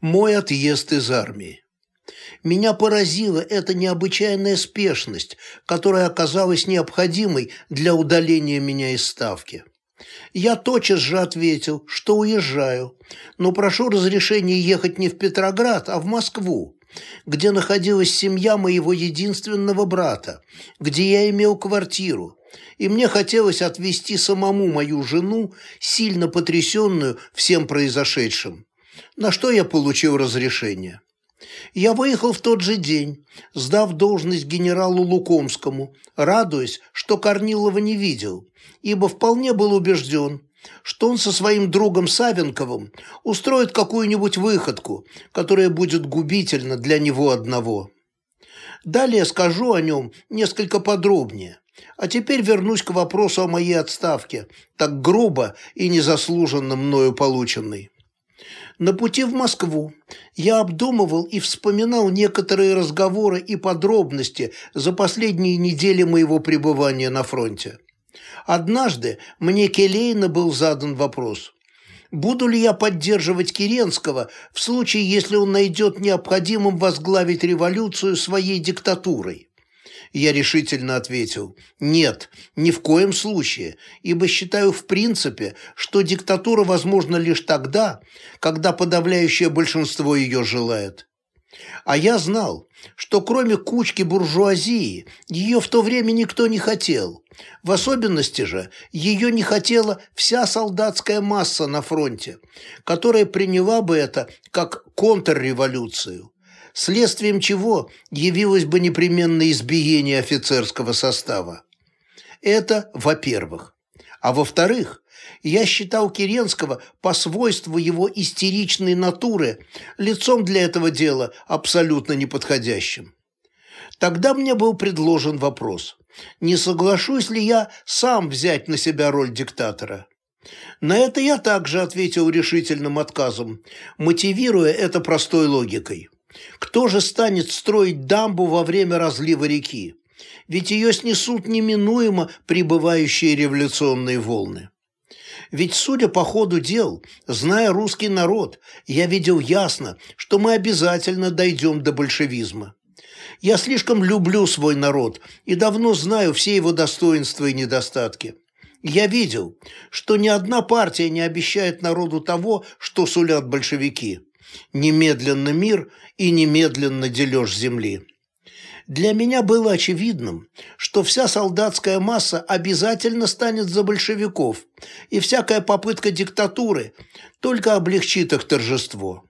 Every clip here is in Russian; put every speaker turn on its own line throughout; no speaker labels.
Мой отъезд из армии. Меня поразила эта необычайная спешность, которая оказалась необходимой для удаления меня из ставки. Я тотчас же ответил, что уезжаю, но прошу разрешения ехать не в Петроград, а в Москву, где находилась семья моего единственного брата, где я имел квартиру, и мне хотелось отвезти самому мою жену, сильно потрясенную всем произошедшим, на что я получил разрешение. Я выехал в тот же день, сдав должность генералу Лукомскому, радуясь, что Корнилова не видел, ибо вполне был убежден, что он со своим другом Савенковым устроит какую-нибудь выходку, которая будет губительна для него одного. Далее скажу о нем несколько подробнее. А теперь вернусь к вопросу о моей отставке, так грубо и незаслуженно мною полученной. На пути в Москву я обдумывал и вспоминал некоторые разговоры и подробности за последние недели моего пребывания на фронте. Однажды мне келейно был задан вопрос, буду ли я поддерживать Керенского в случае, если он найдет необходимым возглавить революцию своей диктатурой. Я решительно ответил «нет, ни в коем случае, ибо считаю в принципе, что диктатура возможна лишь тогда, когда подавляющее большинство ее желает». А я знал, что кроме кучки буржуазии, ее в то время никто не хотел. В особенности же ее не хотела вся солдатская масса на фронте, которая приняла бы это как контрреволюцию следствием чего явилось бы непременное избиение офицерского состава. Это во-первых. А во-вторых, я считал Керенского по свойству его истеричной натуры лицом для этого дела абсолютно неподходящим. Тогда мне был предложен вопрос, не соглашусь ли я сам взять на себя роль диктатора. На это я также ответил решительным отказом, мотивируя это простой логикой. Кто же станет строить дамбу во время разлива реки? Ведь ее снесут неминуемо прибывающие революционные волны. Ведь, судя по ходу дел, зная русский народ, я видел ясно, что мы обязательно дойдем до большевизма. Я слишком люблю свой народ и давно знаю все его достоинства и недостатки. Я видел, что ни одна партия не обещает народу того, что сулят большевики немедленно мир и немедленно дележ земли. Для меня было очевидным, что вся солдатская масса обязательно станет за большевиков, и всякая попытка диктатуры только облегчит их торжество.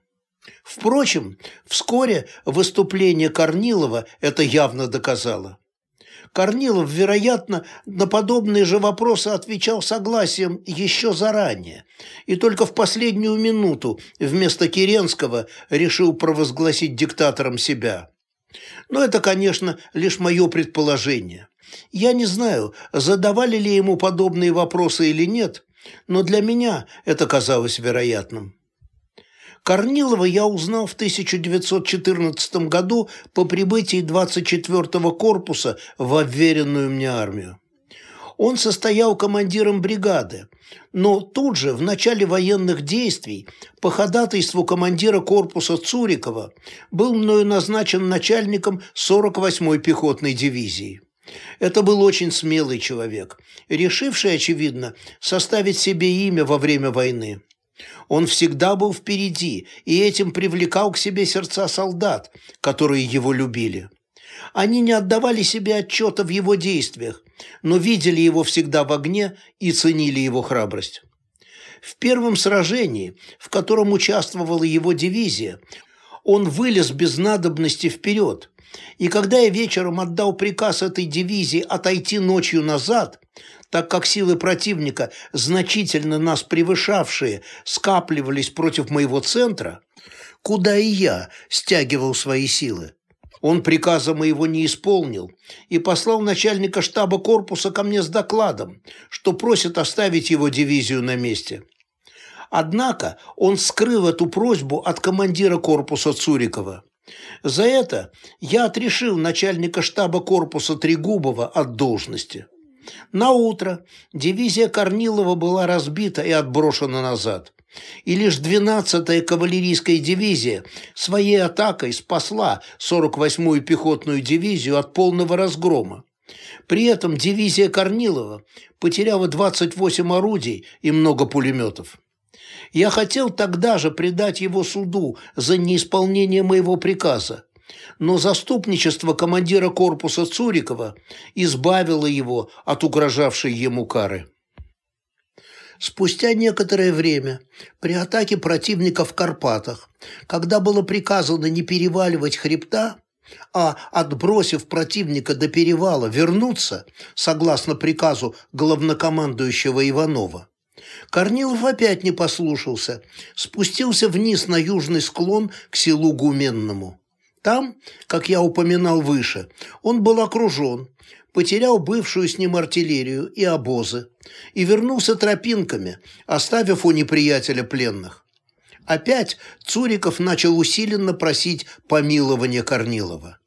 Впрочем, вскоре выступление Корнилова это явно доказало. Корнилов, вероятно, на подобные же вопросы отвечал согласием еще заранее, и только в последнюю минуту вместо Керенского решил провозгласить диктатором себя. Но это, конечно, лишь мое предположение. Я не знаю, задавали ли ему подобные вопросы или нет, но для меня это казалось вероятным. Корнилова я узнал в 1914 году по прибытии 24-го корпуса в обверенную мне армию. Он состоял командиром бригады, но тут же, в начале военных действий, по ходатайству командира корпуса Цурикова, был мною назначен начальником 48-й пехотной дивизии. Это был очень смелый человек, решивший, очевидно, составить себе имя во время войны. Он всегда был впереди и этим привлекал к себе сердца солдат, которые его любили. Они не отдавали себе отчета в его действиях, но видели его всегда в огне и ценили его храбрость. В первом сражении, в котором участвовала его дивизия, он вылез без надобности вперед, и когда я вечером отдал приказ этой дивизии отойти ночью назад, так как силы противника, значительно нас превышавшие, скапливались против моего центра, куда и я стягивал свои силы. Он приказа моего не исполнил и послал начальника штаба корпуса ко мне с докладом, что просит оставить его дивизию на месте. Однако он скрыл эту просьбу от командира корпуса Цурикова. За это я отрешил начальника штаба корпуса Трегубова от должности. На утро дивизия Корнилова была разбита и отброшена назад. и лишь 12-я кавалерийская дивизия своей атакой спасла 48-ю пехотную дивизию от полного разгрома. При этом дивизия Корнилова потеряла 28 орудий и много пулеметов. Я хотел тогда же предать его суду за неисполнение моего приказа, но заступничество командира корпуса Цурикова избавило его от угрожавшей ему кары. Спустя некоторое время, при атаке противника в Карпатах, когда было приказано не переваливать хребта, а, отбросив противника до перевала, вернуться, согласно приказу главнокомандующего Иванова, Корнилов опять не послушался, спустился вниз на южный склон к селу Гуменному. Там, как я упоминал выше, он был окружен, потерял бывшую с ним артиллерию и обозы и вернулся тропинками, оставив у неприятеля пленных. Опять Цуриков начал усиленно просить помилования Корнилова.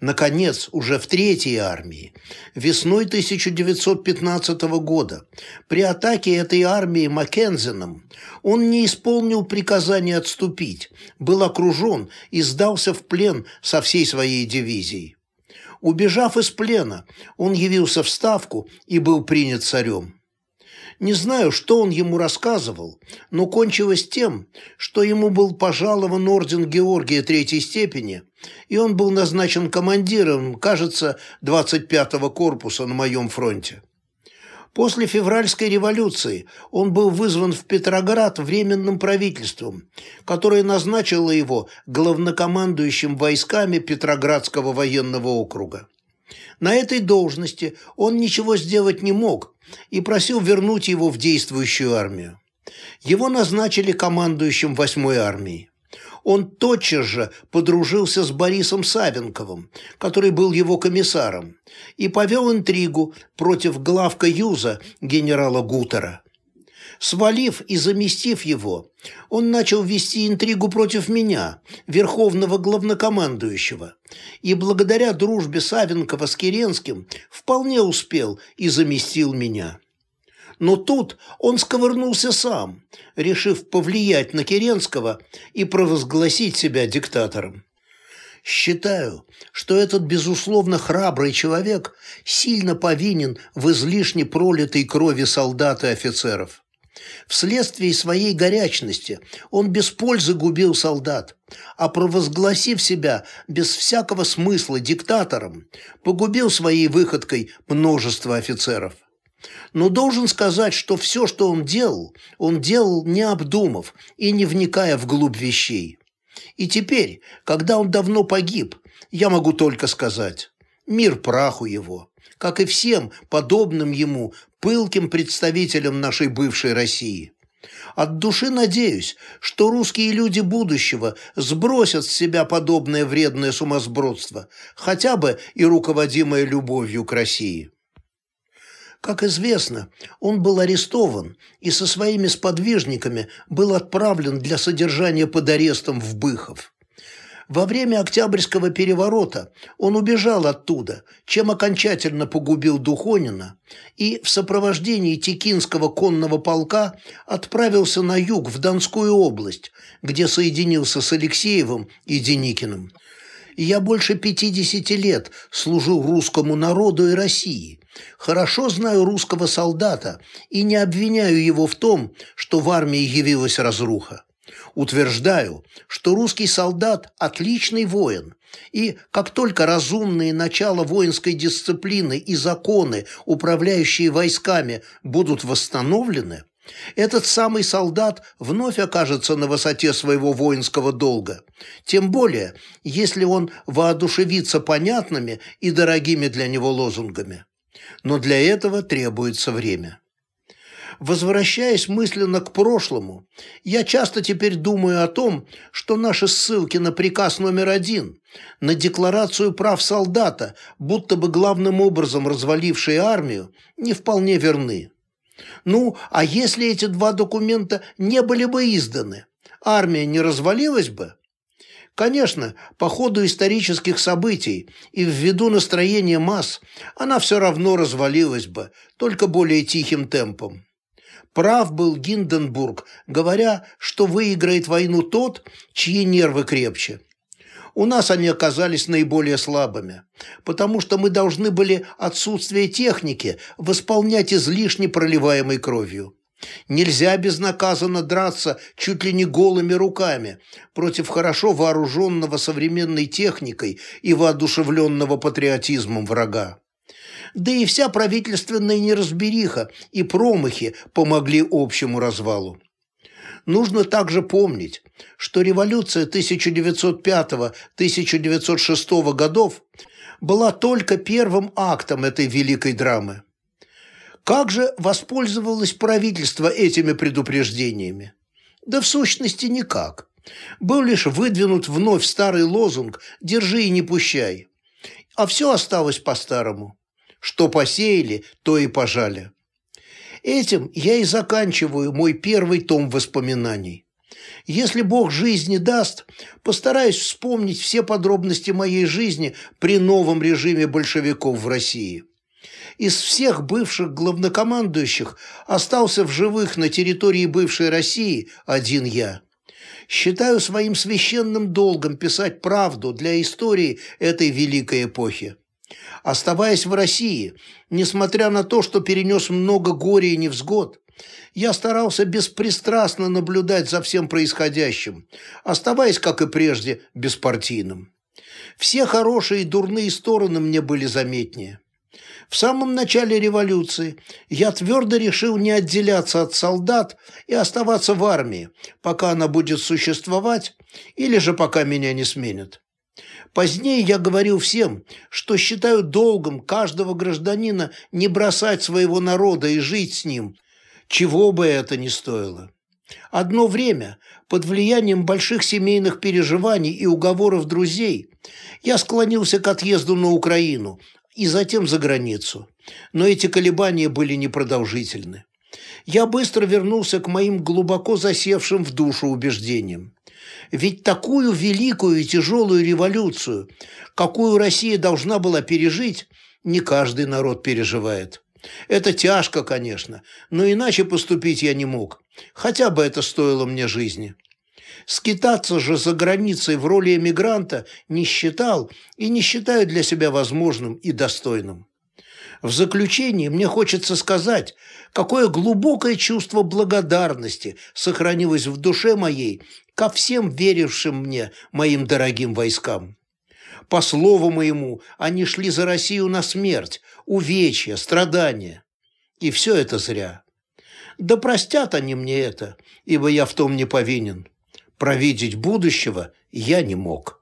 Наконец, уже в Третьей армии, весной 1915 года, при атаке этой армии Маккензеном, он не исполнил приказания отступить, был окружен и сдался в плен со всей своей дивизией. Убежав из плена, он явился в Ставку и был принят царем. Не знаю, что он ему рассказывал, но кончилось тем, что ему был пожалован орден Георгия третьей степени, и он был назначен командиром, кажется, 25-го корпуса на моем фронте. После февральской революции он был вызван в Петроград временным правительством, которое назначило его главнокомандующим войсками Петроградского военного округа. На этой должности он ничего сделать не мог и просил вернуть его в действующую армию. Его назначили командующим 8-й армией. Он тотчас же подружился с Борисом Савенковым, который был его комиссаром, и повел интригу против главка Юза генерала Гутера. Свалив и заместив его, он начал вести интригу против меня, верховного главнокомандующего, и благодаря дружбе Савенкова с Керенским вполне успел и заместил меня. Но тут он сковырнулся сам, решив повлиять на Керенского и провозгласить себя диктатором. Считаю, что этот, безусловно, храбрый человек сильно повинен в излишне пролитой крови солдат и офицеров. Вследствие своей горячности он без пользы губил солдат, а провозгласив себя без всякого смысла диктатором, погубил своей выходкой множество офицеров. Но должен сказать, что все, что он делал, он делал не обдумав и не вникая в глубь вещей. И теперь, когда он давно погиб, я могу только сказать «Мир праху его», как и всем подобным ему пылким представителям нашей бывшей России. От души надеюсь, что русские люди будущего сбросят с себя подобное вредное сумасбродство, хотя бы и руководимое любовью к России. Как известно, он был арестован и со своими сподвижниками был отправлен для содержания под арестом в Быхов. Во время Октябрьского переворота он убежал оттуда, чем окончательно погубил Духонина, и в сопровождении Текинского конного полка отправился на юг, в Донскую область, где соединился с Алексеевым и Деникиным. Я больше 50 лет служил русскому народу и России, хорошо знаю русского солдата и не обвиняю его в том, что в армии явилась разруха. Утверждаю, что русский солдат – отличный воин, и как только разумные начала воинской дисциплины и законы, управляющие войсками, будут восстановлены, этот самый солдат вновь окажется на высоте своего воинского долга, тем более, если он воодушевится понятными и дорогими для него лозунгами. Но для этого требуется время. Возвращаясь мысленно к прошлому, я часто теперь думаю о том, что наши ссылки на приказ номер один, на декларацию прав солдата, будто бы главным образом развалившие армию, не вполне верны. Ну, а если эти два документа не были бы изданы, армия не развалилась бы? Конечно, по ходу исторических событий и ввиду настроения масс она все равно развалилась бы, только более тихим темпом. Прав был Гинденбург, говоря, что выиграет войну тот, чьи нервы крепче. У нас они оказались наиболее слабыми, потому что мы должны были отсутствие техники восполнять излишне проливаемой кровью. Нельзя безнаказанно драться чуть ли не голыми руками против хорошо вооруженного современной техникой и воодушевленного патриотизмом врага. Да и вся правительственная неразбериха и промахи помогли общему развалу. Нужно также помнить, что революция 1905-1906 годов была только первым актом этой великой драмы. Как же воспользовалось правительство этими предупреждениями? Да в сущности никак. Был лишь выдвинут вновь старый лозунг «Держи и не пущай». А все осталось по-старому. Что посеяли, то и пожали. Этим я и заканчиваю мой первый том воспоминаний. Если Бог жизни даст, постараюсь вспомнить все подробности моей жизни при новом режиме большевиков в России. Из всех бывших главнокомандующих остался в живых на территории бывшей России один я. Считаю своим священным долгом писать правду для истории этой великой эпохи. Оставаясь в России, несмотря на то, что перенес много горя и невзгод, я старался беспристрастно наблюдать за всем происходящим, оставаясь, как и прежде, беспартийным. Все хорошие и дурные стороны мне были заметнее. В самом начале революции я твердо решил не отделяться от солдат и оставаться в армии, пока она будет существовать, или же пока меня не сменят. Позднее я говорил всем, что считаю долгом каждого гражданина не бросать своего народа и жить с ним, чего бы это ни стоило. Одно время, под влиянием больших семейных переживаний и уговоров друзей, я склонился к отъезду на Украину и затем за границу. Но эти колебания были непродолжительны. Я быстро вернулся к моим глубоко засевшим в душу убеждениям. Ведь такую великую и тяжелую революцию, какую Россия должна была пережить, не каждый народ переживает. Это тяжко, конечно, но иначе поступить я не мог. Хотя бы это стоило мне жизни. Скитаться же за границей в роли эмигранта не считал и не считаю для себя возможным и достойным. В заключение мне хочется сказать, какое глубокое чувство благодарности сохранилось в душе моей ко всем верившим мне, моим дорогим войскам. По слову моему, они шли за Россию на смерть, увечья, страдания. И все это зря. Да простят они мне это, ибо я в том не повинен. Провидеть будущего я не мог.